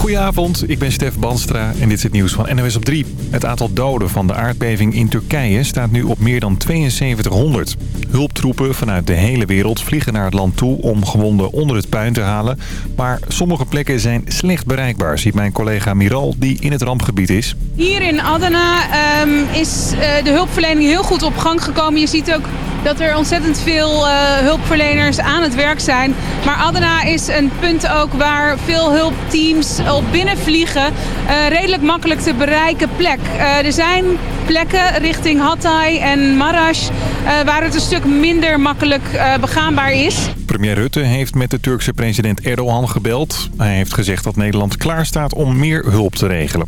Goedenavond, ik ben Stef Banstra en dit is het nieuws van NOS op 3. Het aantal doden van de aardbeving in Turkije staat nu op meer dan 7200. Hulptroepen vanuit de hele wereld vliegen naar het land toe om gewonden onder het puin te halen. Maar sommige plekken zijn slecht bereikbaar, ziet mijn collega Miral die in het rampgebied is. Hier in Adana ehm, is uh, de hulpverlening heel goed op gang gekomen. Je ziet ook dat er ontzettend veel uh, hulpverleners aan het werk zijn. Maar Adana is een punt ook waar veel hulpteams op binnenvliegen. Uh, redelijk makkelijk te bereiken plek. Uh, er zijn plekken richting Hatay en Marash waar het een stuk minder makkelijk begaanbaar is. Premier Rutte heeft met de Turkse president Erdogan gebeld. Hij heeft gezegd dat Nederland klaar staat om meer hulp te regelen.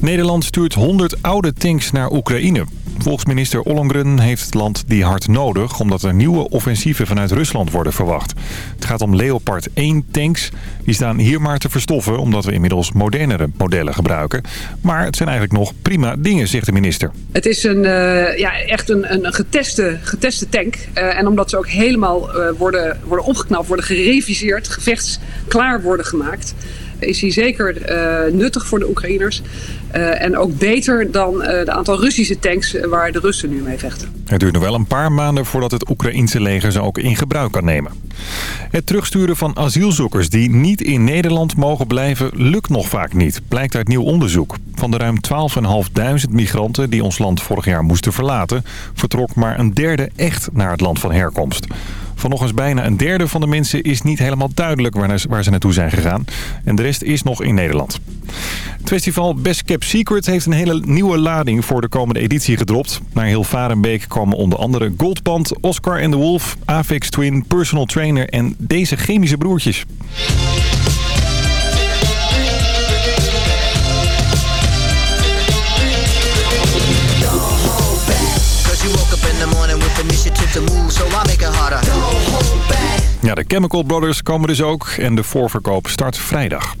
Nederland stuurt 100 oude tanks naar Oekraïne. Volgens minister Ollongren heeft het land die hard nodig... omdat er nieuwe offensieven vanuit Rusland worden verwacht. Het gaat om Leopard 1 tanks. Die staan hier maar te verstoffen... omdat we inmiddels modernere modellen gebruiken. Maar het zijn eigenlijk nog prima dingen, zegt de minister. Het is een, uh, ja, echt een, een geteste, geteste tank. Uh, en omdat ze ook helemaal uh, worden, worden opgeknapt, worden gereviseerd... gevechtsklaar worden gemaakt is hij zeker nuttig voor de Oekraïners. Uh, en ook beter dan uh, aantal Russische tanks waar de Russen nu mee vechten. Het duurt nog wel een paar maanden voordat het Oekraïense leger ze ook in gebruik kan nemen. Het terugsturen van asielzoekers die niet in Nederland mogen blijven lukt nog vaak niet, blijkt uit nieuw onderzoek. Van de ruim 12.500 migranten die ons land vorig jaar moesten verlaten, vertrok maar een derde echt naar het land van herkomst. Van bijna een derde van de mensen is niet helemaal duidelijk waar ze naartoe zijn gegaan. En de rest is nog in Nederland. Het festival Best Kept Secret heeft een hele nieuwe lading voor de komende editie gedropt. Naar heel Varenbeek komen onder andere Goldband, Oscar and the Wolf, Avix Twin, Personal Trainer en deze chemische broertjes. De Chemical Brothers komen dus ook en de voorverkoop start vrijdag.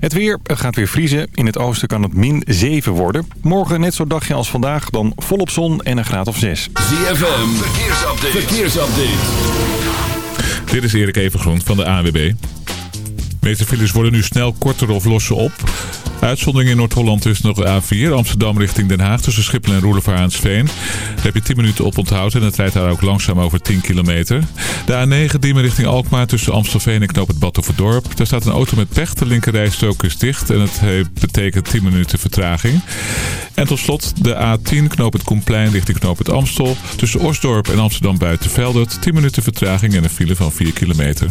Het weer gaat weer vriezen. In het oosten kan het min 7 worden. Morgen net zo'n dagje als vandaag, dan volop zon en een graad of 6. ZFM, verkeersupdate. verkeersupdate. Dit is Erik Evengroen van de AWB. De meeste files worden nu snel korter of lossen op. Uitzondering in Noord-Holland is nog de A4. Amsterdam richting Den Haag tussen Schiphol en Roelevaraansveen. Daar heb je 10 minuten op onthoud en het rijdt daar ook langzaam over 10 kilometer. De A9 Diemen richting Alkmaar tussen Amstelveen en Knoop het Badhoevedorp. Daar staat een auto met pech. De linkerrijstrook is dicht en het betekent 10 minuten vertraging. En tot slot de A10 Knoop het Koenplein richting Knoop het Amstel. Tussen Osdorp en Amsterdam Buitenveldert. 10 minuten vertraging en een file van 4 kilometer.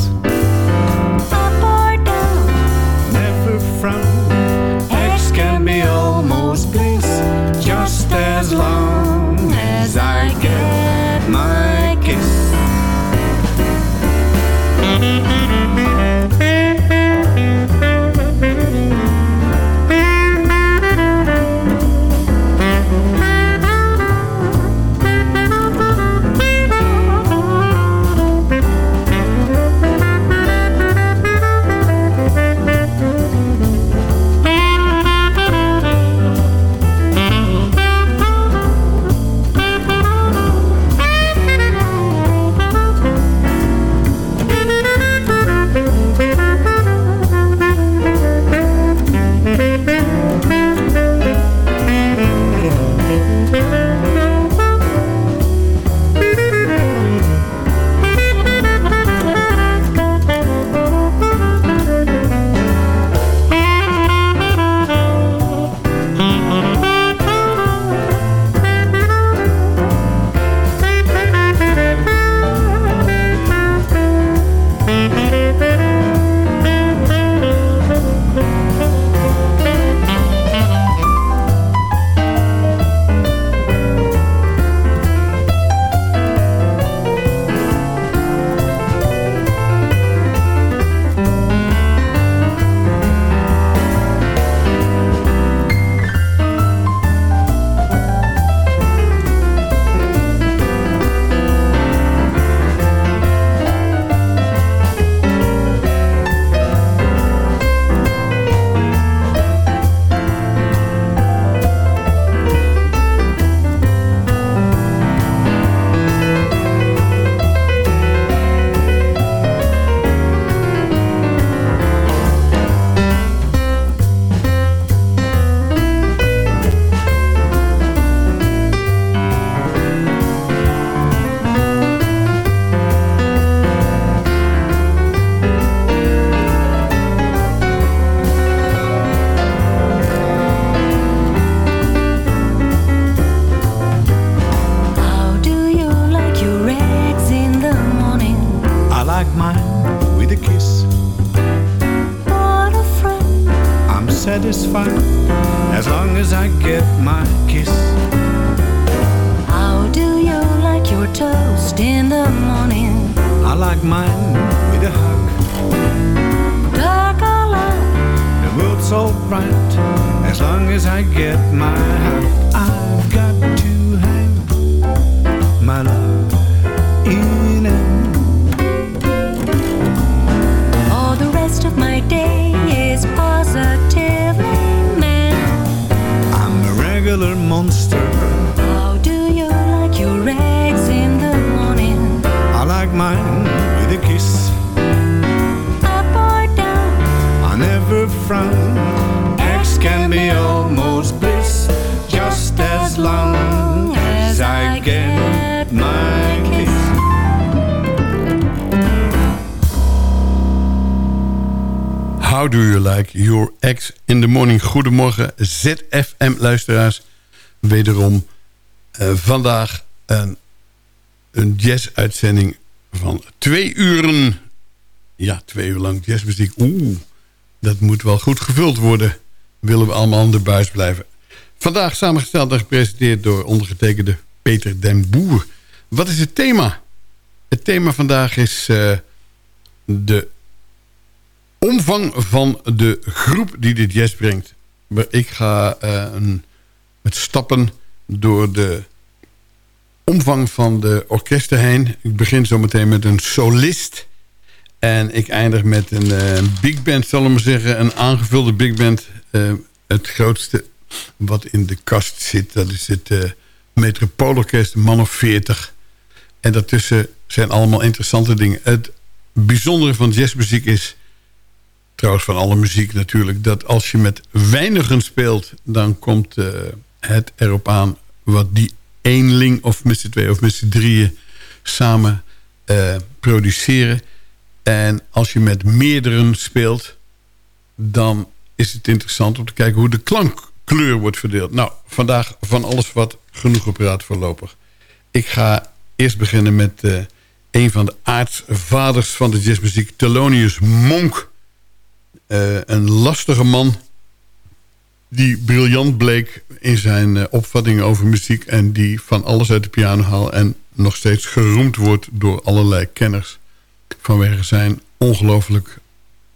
X can be almost bliss, just as long as I get my. How do you like your ex in the morning? Goedemorgen ZFM-luisteraars. Wederom eh, vandaag een, een jazz-uitzending van twee uren. Ja, twee uur lang jazzmuziek. Oeh, dat moet wel goed gevuld worden. Willen we allemaal aan de buis blijven. Vandaag samengesteld en gepresenteerd door ondergetekende Peter den Boer. Wat is het thema? Het thema vandaag is eh, de omvang van de groep die dit jazz brengt. Ik ga eh, een, met stappen door de omvang van de orkesten heen. Ik begin zo meteen met een solist. En ik eindig met een eh, big band, zal ik maar zeggen. Een aangevulde big band. Eh, het grootste wat in de kast zit, dat is het uh, Metropoolorkest, man of 40. En daartussen zijn allemaal interessante dingen. Het bijzondere van jazzmuziek is trouwens van alle muziek natuurlijk... dat als je met weinigen speelt... dan komt het erop aan wat die eenling of met z'n twee of met z'n drieën samen produceren. En als je met meerderen speelt... dan is het interessant om te kijken hoe de klankkleur wordt verdeeld. Nou, vandaag van alles wat genoeg gepraat voorlopig. Ik ga eerst beginnen met eh, een van de aartsvaders van de jazzmuziek... Thelonious Monk... Eh, een lastige man die briljant bleek in zijn uh, opvattingen over muziek... en die van alles uit de piano haalt... en nog steeds geroemd wordt door allerlei kenners... vanwege zijn ongelooflijk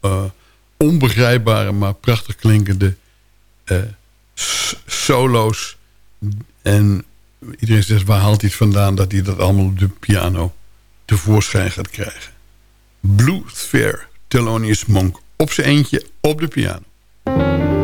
uh, onbegrijpbare... maar prachtig klinkende solo's. En iedereen zegt, waar haalt hij het vandaan... dat hij dat allemaal op de piano tevoorschijn gaat krijgen. Blue Sphere, Thelonious Monk op zijn eentje op de piano.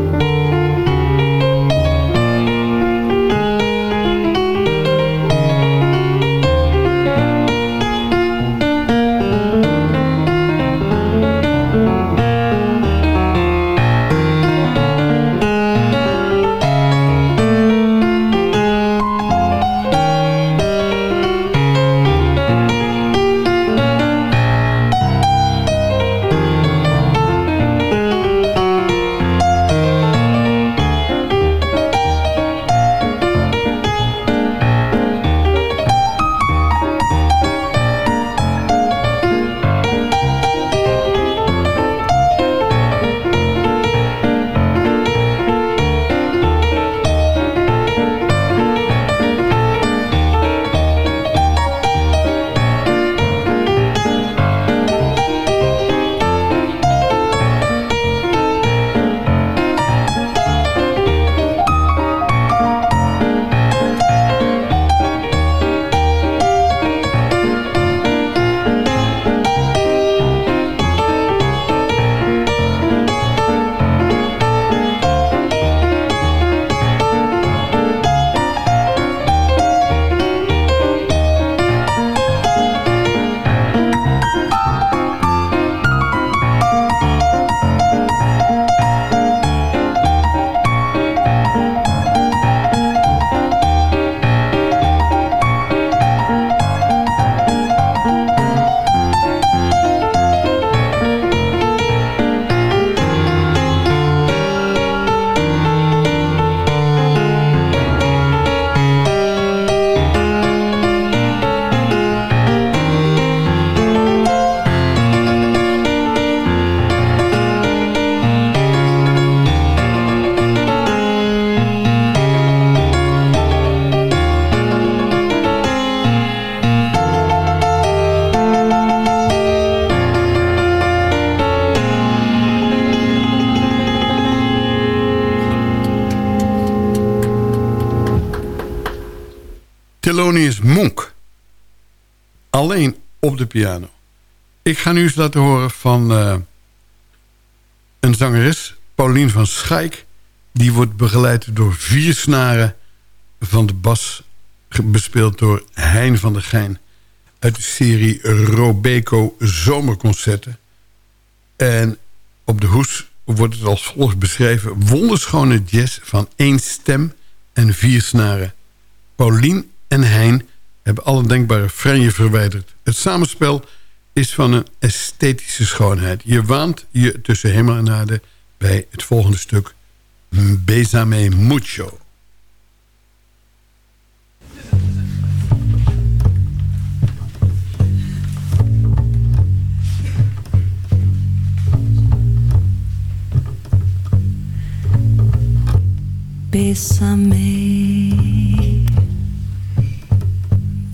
Piano. Ik ga nu eens laten horen van eh, een zangeres, Paulien van Schaik. Die wordt begeleid door vier snaren van de bas... bespeeld door Hein van der Geijn... uit de serie Robeco Zomerconcerten. En op de hoes wordt het als volgt beschreven... wonderschone jazz van één stem en vier snaren. Paulien en Hein hebben alle denkbare franje verwijderd. Het samenspel is van een esthetische schoonheid. Je waant je tussen hemel en aarde bij het volgende stuk... Besame Mucho. Bésame,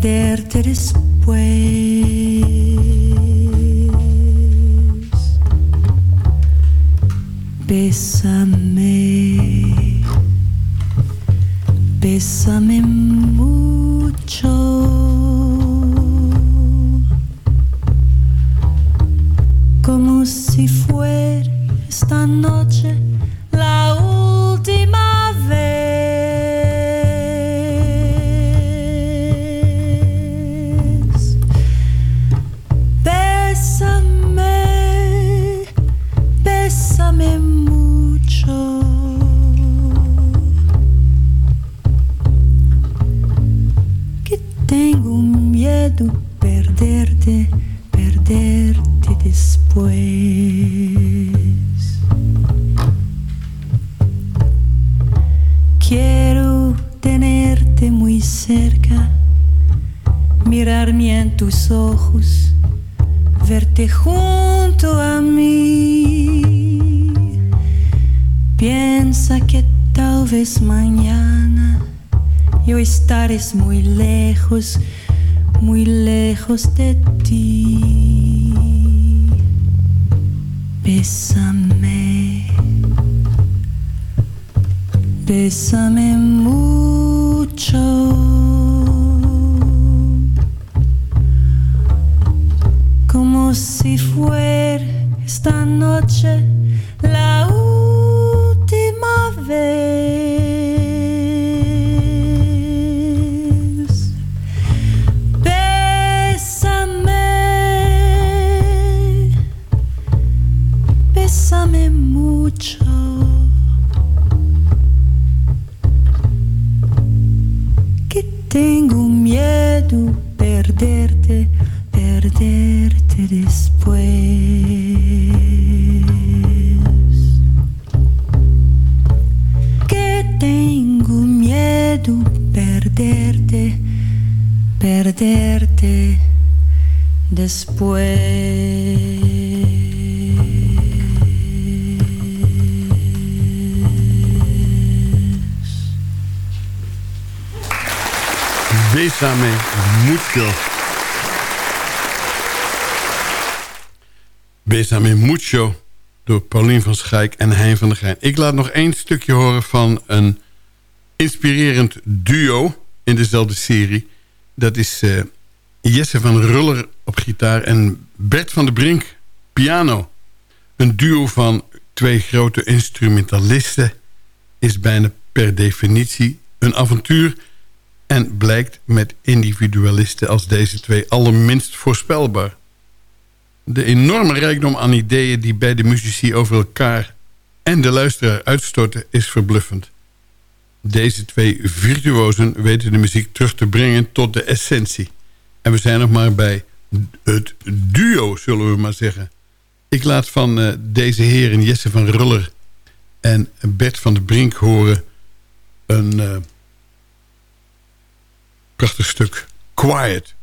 Perderte después. Yo estares muy lejos, muy lejos de ti. Bésame, bésame mucho. Como si fuera esta noche la última vez. Besame Mucho. Besame Mucho door Paulien van Schaik en Hein van der Geijn. Ik laat nog één stukje horen van een inspirerend duo in dezelfde serie. Dat is eh, Jesse van Ruller op gitaar en Bert van der Brink piano. Een duo van twee grote instrumentalisten is bijna per definitie een avontuur... en blijkt met individualisten als deze twee allerminst voorspelbaar. De enorme rijkdom aan ideeën die bij de muzici over elkaar en de luisteraar uitstorten is verbluffend. Deze twee virtuosen weten de muziek terug te brengen tot de essentie. En we zijn nog maar bij het duo, zullen we maar zeggen. Ik laat van eh, deze heren Jesse van Ruller en Bert van de Brink horen... een eh, prachtig stuk Quiet.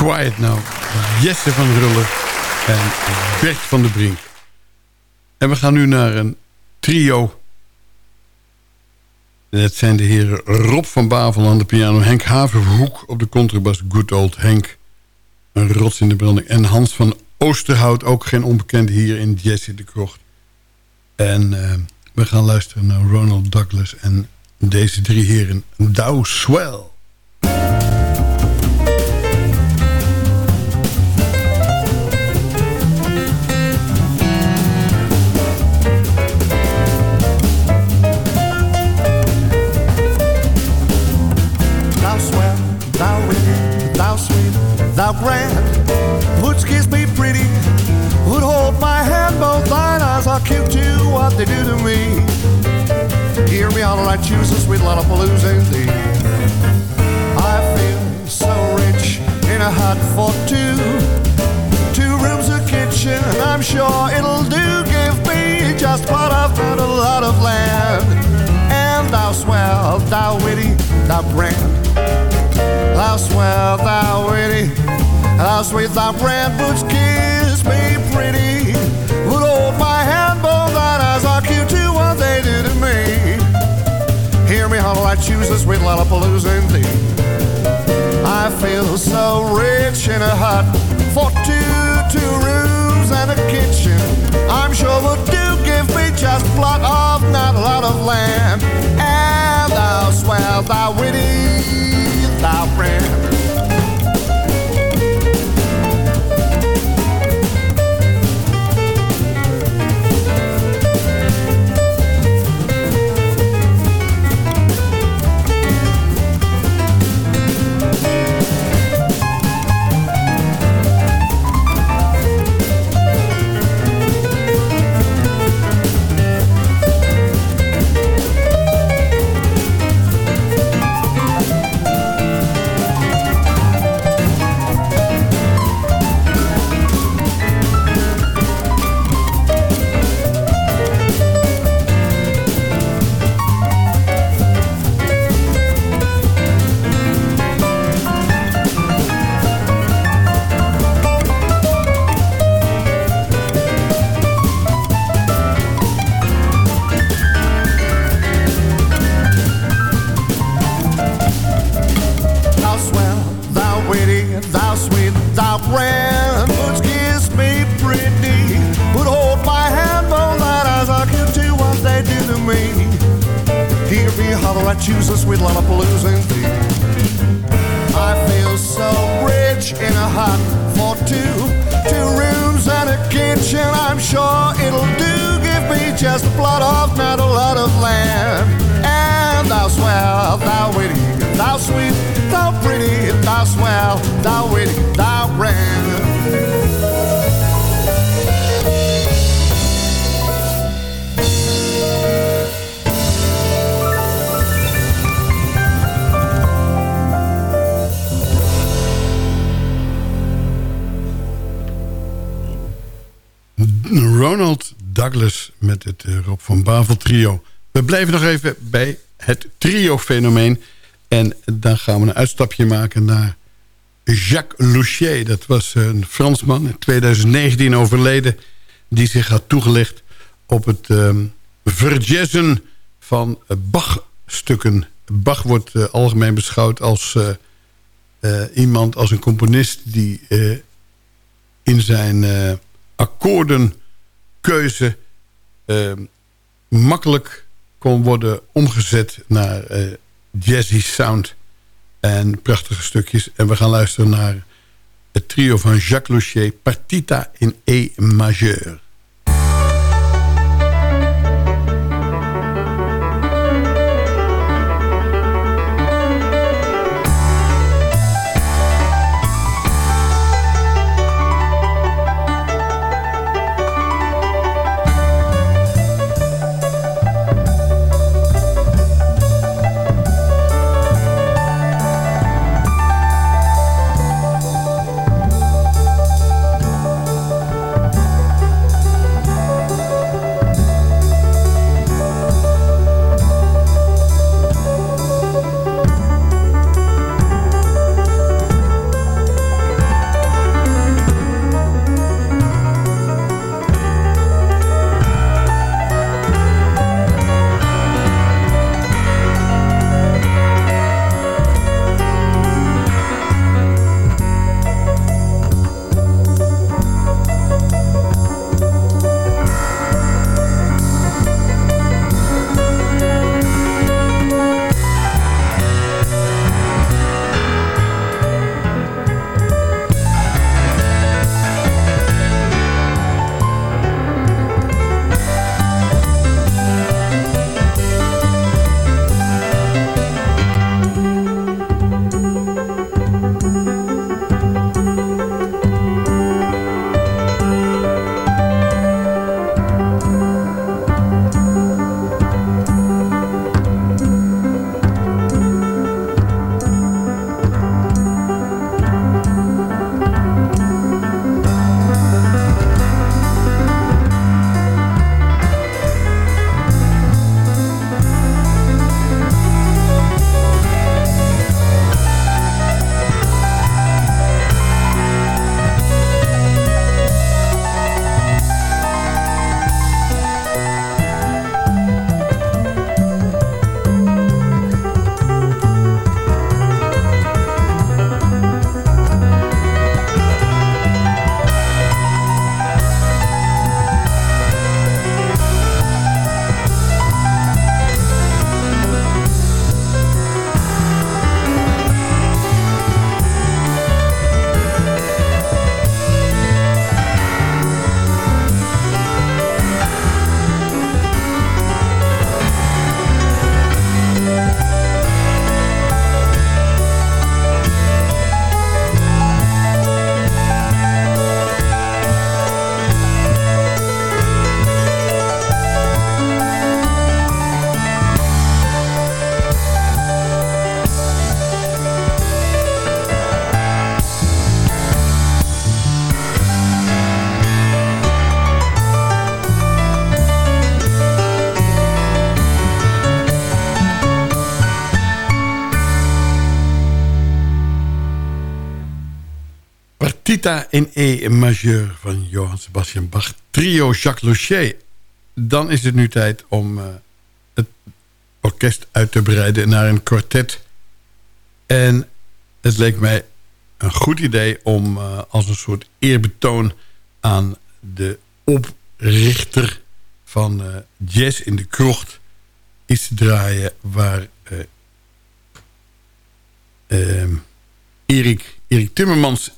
Quiet Now. Jesse van Ruller en Bert van der Brink. En we gaan nu naar een trio. Dat zijn de heren Rob van Bavel aan de piano... Henk Haverhoek op de contrabas, Good Old Henk... een rots in de branding... en Hans van Oosterhout, ook geen onbekende hier in Jesse de Krocht. En eh, we gaan luisteren naar Ronald Douglas en deze drie heren. Dow Swell. Thou grand, would kiss me pretty, would hold my hand, both thine eyes are cute to what they do to me. Hear me all I choose a sweet Lollapalooza thee. I feel so rich in a hut for two, two rooms, a kitchen, and I'm sure it'll do. Give me just what I've got, a lot of land. And thou swell, thou witty, thou grand, thou swell, thou witty, thou sweet, thou grand, boots kiss me pretty, would hold my hand, both thine eyes are cute to what they do to me. Hear me how I choose a sweet Lollapalooza indeed. I feel so rich in a hut for two, two rooms and a kitchen. I'm sure would do give me just plot of not a lot of land. And thou swell, thou witty, our friend. Blijven nog even bij het trio-fenomeen. En dan gaan we een uitstapje maken naar Jacques Louchier. Dat was een Fransman, in 2019 overleden... die zich had toegelegd op het ehm verjazzen van Bach-stukken. Bach wordt eh, algemeen beschouwd als eh, eh, iemand, als een componist... die in zijn akkoordenkeuze eh, makkelijk kon worden omgezet naar eh, jazzy sound en prachtige stukjes. En we gaan luisteren naar het trio van Jacques Louchier, Partita in E majeur. Tita in E majeur van Johann Sebastian Bach. Trio Jacques Locher. Dan is het nu tijd om uh, het orkest uit te breiden naar een kwartet. En het leek mij een goed idee om uh, als een soort eerbetoon aan de oprichter van uh, Jazz in de Krocht iets te draaien waar Erik, Erik Timmermans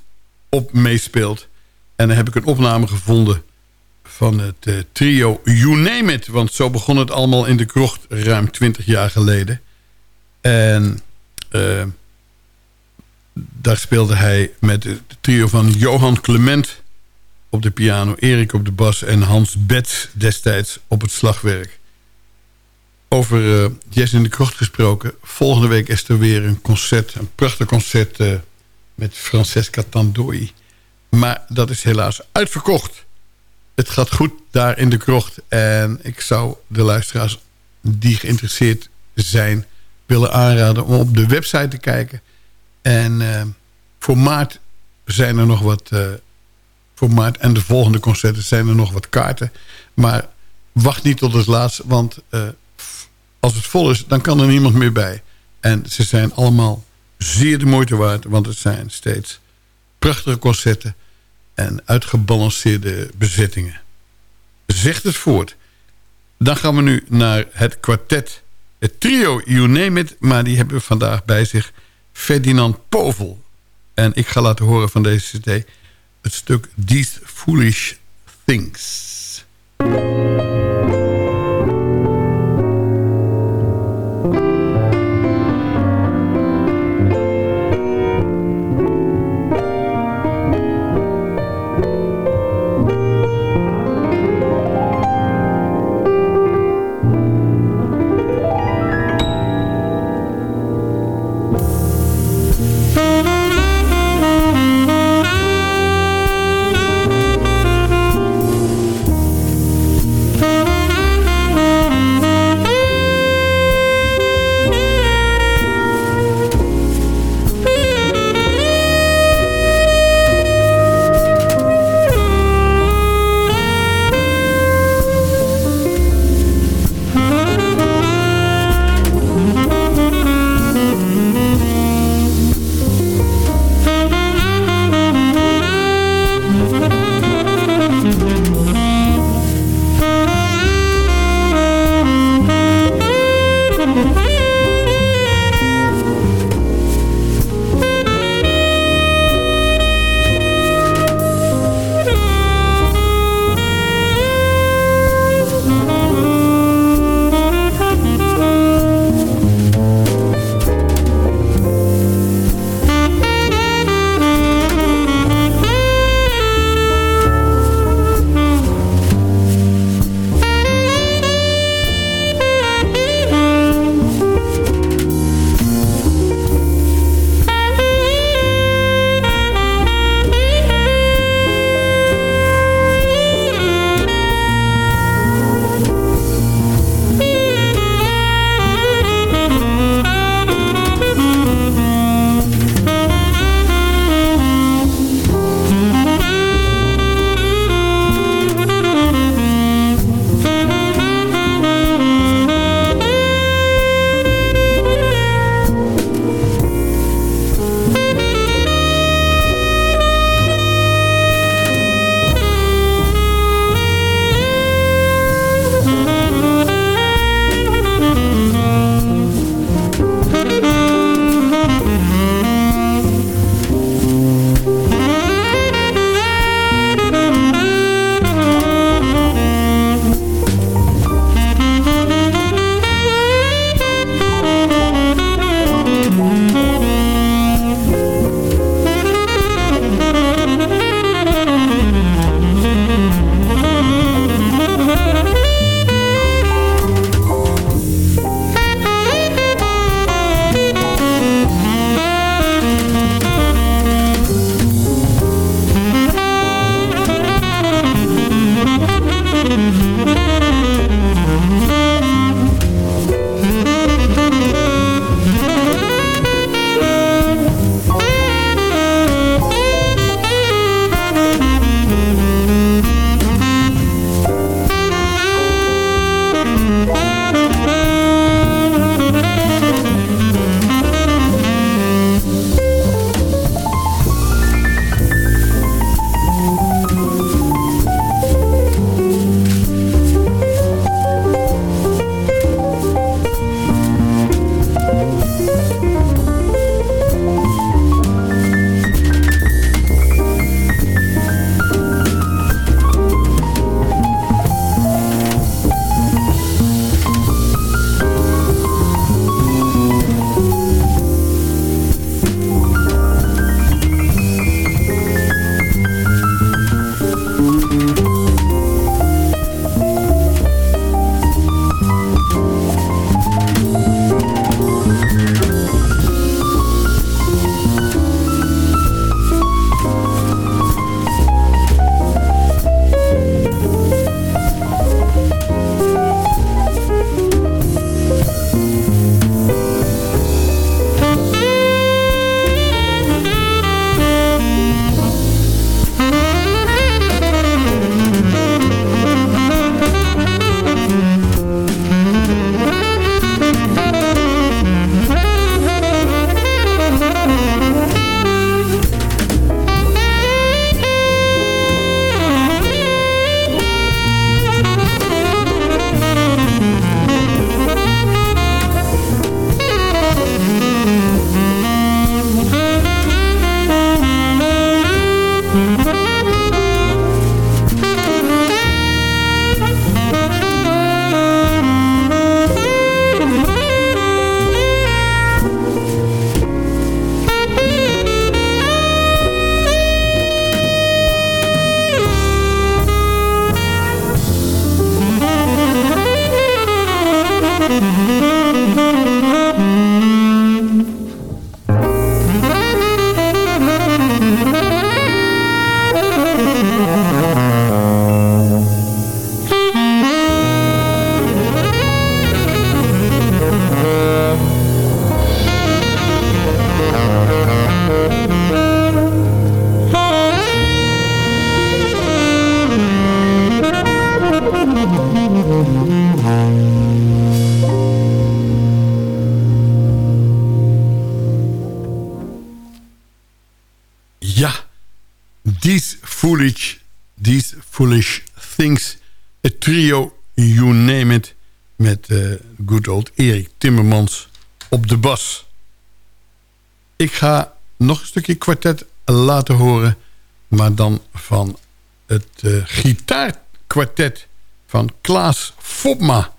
op meespeelt. En dan heb ik een opname gevonden van het uh, trio You Name It. Want zo begon het allemaal in de krocht ruim 20 jaar geleden. En uh, daar speelde hij met het trio van Johan Clement op de piano... Erik op de bas en Hans Betts destijds op het slagwerk. Over uh, Jazz in de Krocht gesproken. Volgende week is er weer een concert, een prachtig concert met Francesca Tandoi. Maar dat is helaas uitverkocht. Het gaat goed daar in de krocht. En ik zou de luisteraars die geïnteresseerd zijn... willen aanraden om op de website te kijken. En uh, voor maart zijn er nog wat... Uh, voor maart en de volgende concerten zijn er nog wat kaarten. Maar wacht niet tot het laatst. Want uh, als het vol is, dan kan er niemand meer bij. En ze zijn allemaal zeer de moeite waard. Want het zijn steeds prachtige concerten en uitgebalanceerde bezettingen. Zegt het voort. Dan gaan we nu naar het kwartet. Het trio You Name It. Maar die hebben we vandaag bij zich. Ferdinand Povel. En ik ga laten horen van deze cd. Het stuk These Foolish Things. Erik Timmermans op de bas. Ik ga nog een stukje kwartet laten horen. Maar dan van het uh, gitaarkwartet van Klaas Fopma.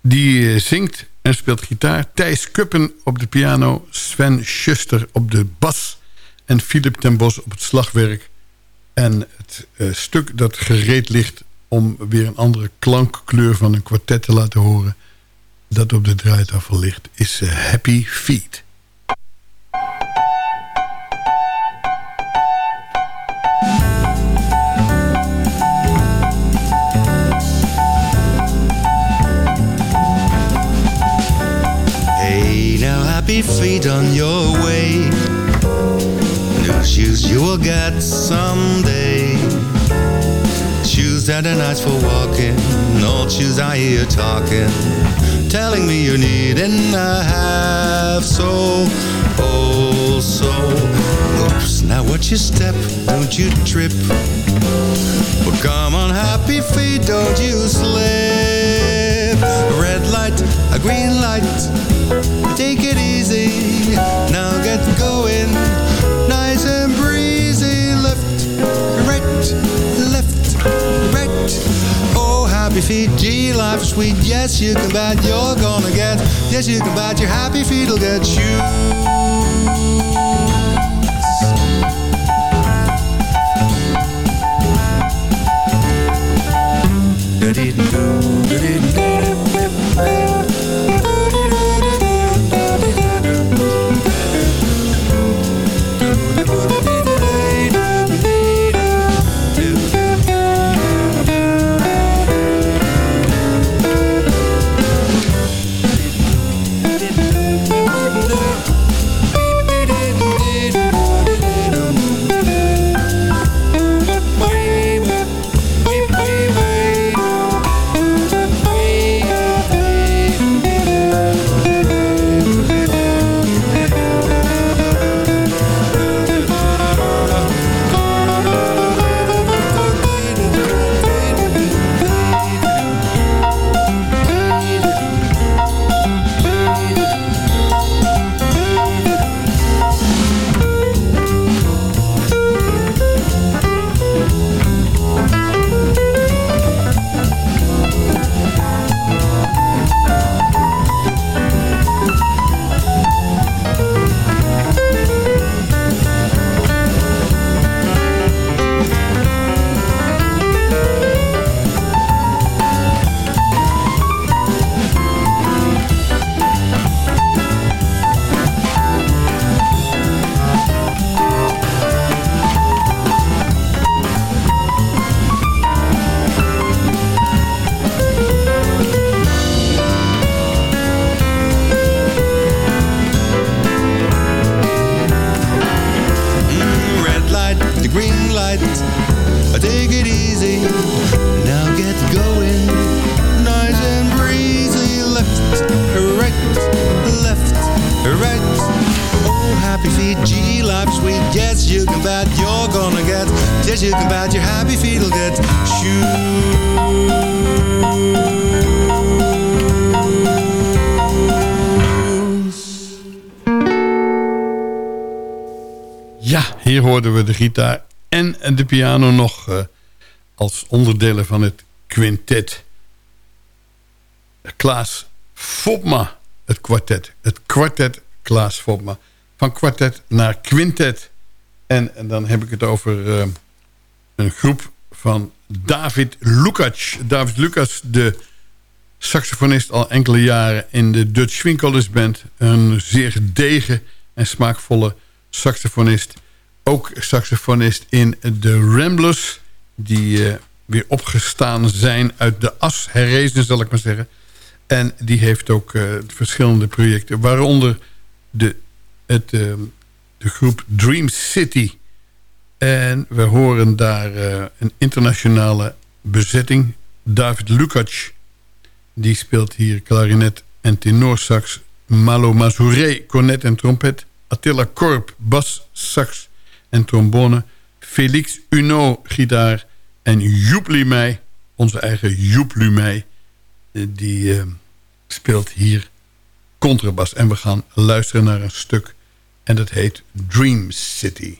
Die uh, zingt en speelt gitaar. Thijs Kuppen op de piano. Sven Schuster op de bas. En Philip ten Bos op het slagwerk. En het uh, stuk dat gereed ligt om weer een andere klankkleur van een kwartet te laten horen... dat op de draaitafel ligt, is uh, Happy Feet. Hey, now happy feet on your way. New shoes you will get someday. Are nice for walking. Old shoes I hear talking. Telling me you're needing a half so, oh so. Oops, now watch your step, don't you trip. Well, come on, happy feet, don't you slip. A red light, a green light, take it easy. Now get going, nice and breezy. Left, right, happy feet, G life is sweet. Yes, you can bet you're gonna get. Yes, you can bet your happy feet will get you. Mm, Your happy. Ja, hier hoorden we de gitaar en de piano nog eh, als onderdelen van het quintet. Klaas Fopma, het kwartet. Het kwartet Klaas Fopma. Van kwartet naar quintet. En, en dan heb ik het over eh, een groep van David Lukacs. David Lukacs, de saxofonist al enkele jaren in de Dutch Winkelers Band. Een zeer gedegen en smaakvolle saxofonist. Ook saxofonist in de Ramblers. Die eh, weer opgestaan zijn uit de as herrezen, zal ik maar zeggen. En die heeft ook eh, verschillende projecten. Waaronder de, het, eh, de groep Dream City. En we horen daar eh, een internationale bezetting. David Lukacs. Die speelt hier klarinet en tenorsax. Malo Mazouré, cornet en trompet. Attila Korp, bas, sax. en trombone. Felix Uno gitaar. En Joep Lumey, onze eigen Joep Lumey, eh, die eh, speelt hier contrabas. En we gaan luisteren naar een stuk en dat heet Dream City.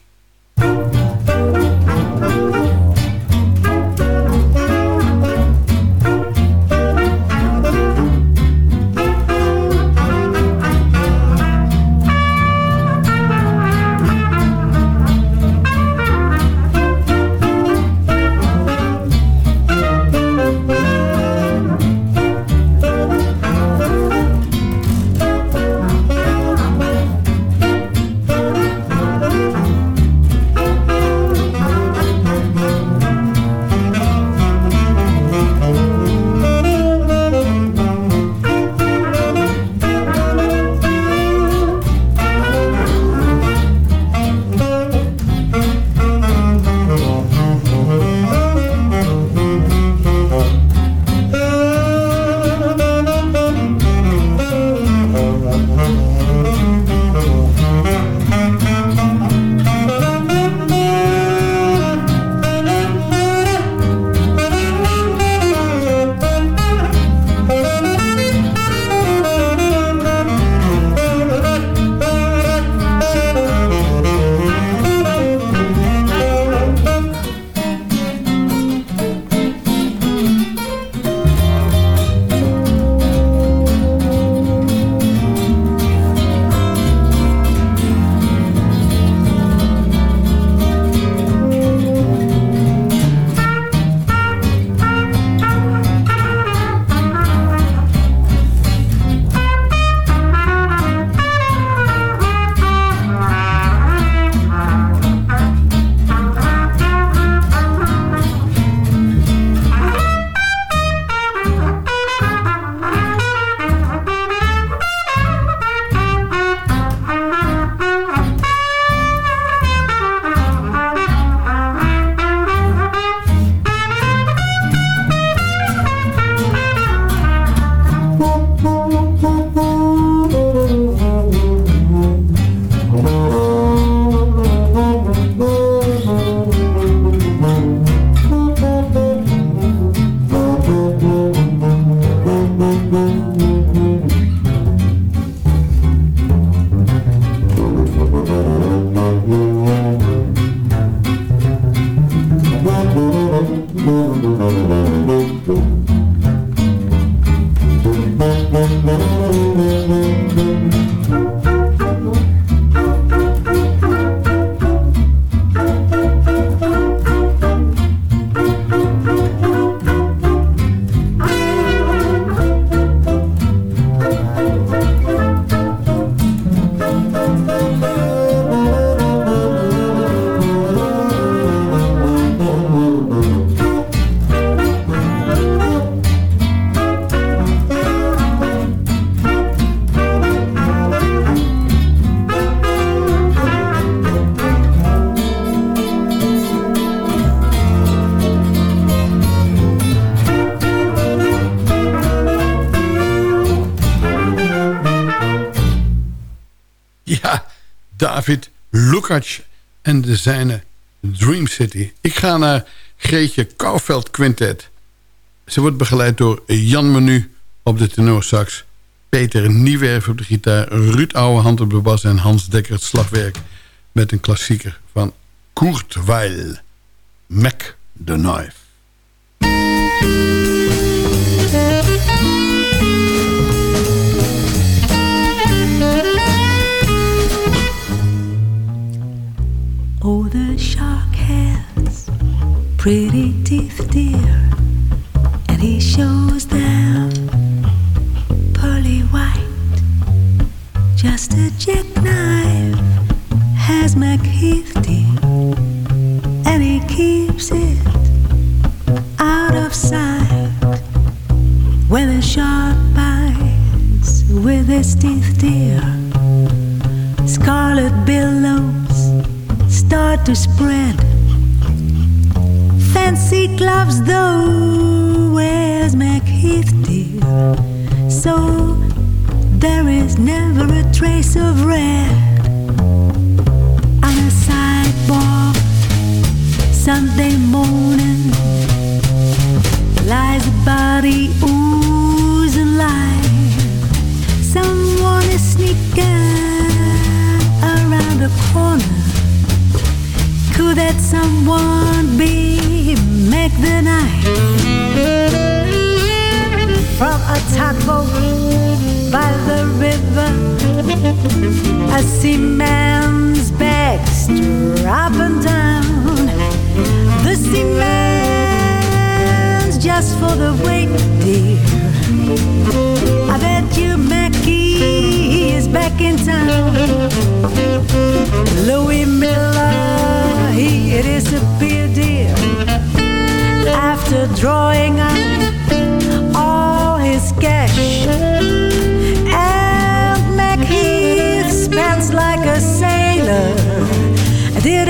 Naar Greetje Kouwveld Quintet. Ze wordt begeleid door Jan Menu op de tenorsax... Peter Niewerf op de gitaar... Ruud Ouwehand op de bas en Hans Dekker het slagwerk... met een klassieker van Kurt Weil. Mac the Knife.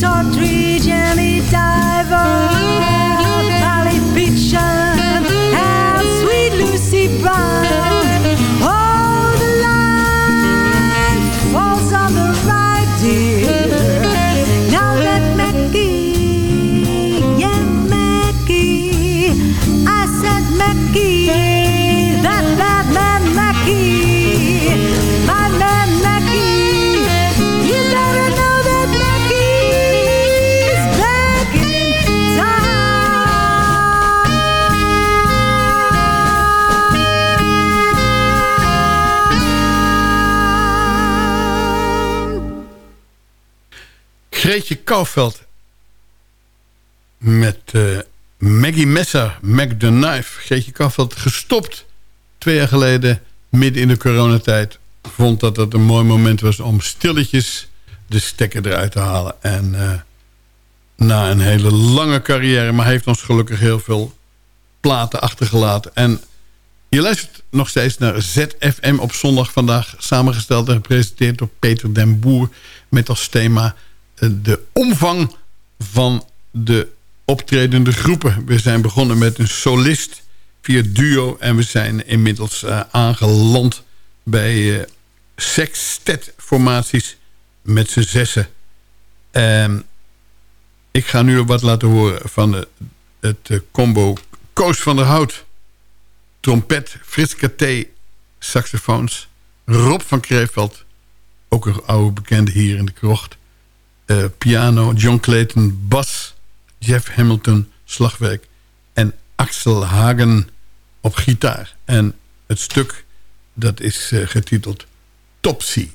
torture Met eh, Maggie Messer, Mac the Knife. Greetje Kouwveld gestopt twee jaar geleden, midden in de coronatijd. Vond dat het een mooi moment was om stilletjes de stekker eruit te halen. En eh, na een hele lange carrière, maar heeft ons gelukkig heel veel platen achtergelaten. En je luistert nog steeds naar ZFM op zondag vandaag. Samengesteld en gepresenteerd door Peter den Boer. Met als thema de omvang van de optredende groepen. We zijn begonnen met een solist via duo. En we zijn inmiddels eh, aangeland bij eh sextet-formaties met z'n zessen. Ehm, ik ga nu wat laten horen van de, het eh, combo Koos van der Hout trompet, Frits Katé, saxofoons... Rob van Kreeveld, ook een oude bekende hier in de krocht... eh, piano, John Clayton, bas... Jeff Hamilton, slagwerk... en Axel Hagen op gitaar. En het stuk dat is eh, getiteld Topsy.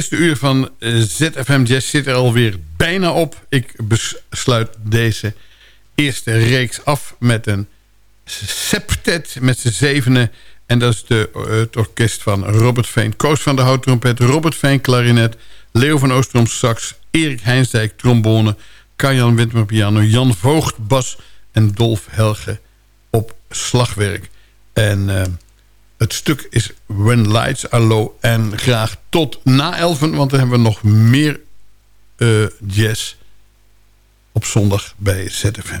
Eerste uur van eh, ZFM Jazz zit er alweer bijna op. Ik besluit deze eerste reeks af met een septet met z'n zevenen. En dat is de, eh, het orkest van Robert Veen. Koos van der Hout trompet, Robert Veen klarinet... Leo van Oostrom sax, Erik Heinsdijk trombone... Karjan Wintmer piano, Jan Voogd bas en Dolf Helge op slagwerk. En... eh, het stuk is When Lights Are Low. En graag tot na elfen, want dan hebben we nog meer eh, jazz op zondag bij ZFM.